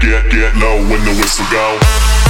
get, get low when the whistle go.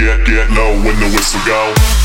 get, get low when the whistle go.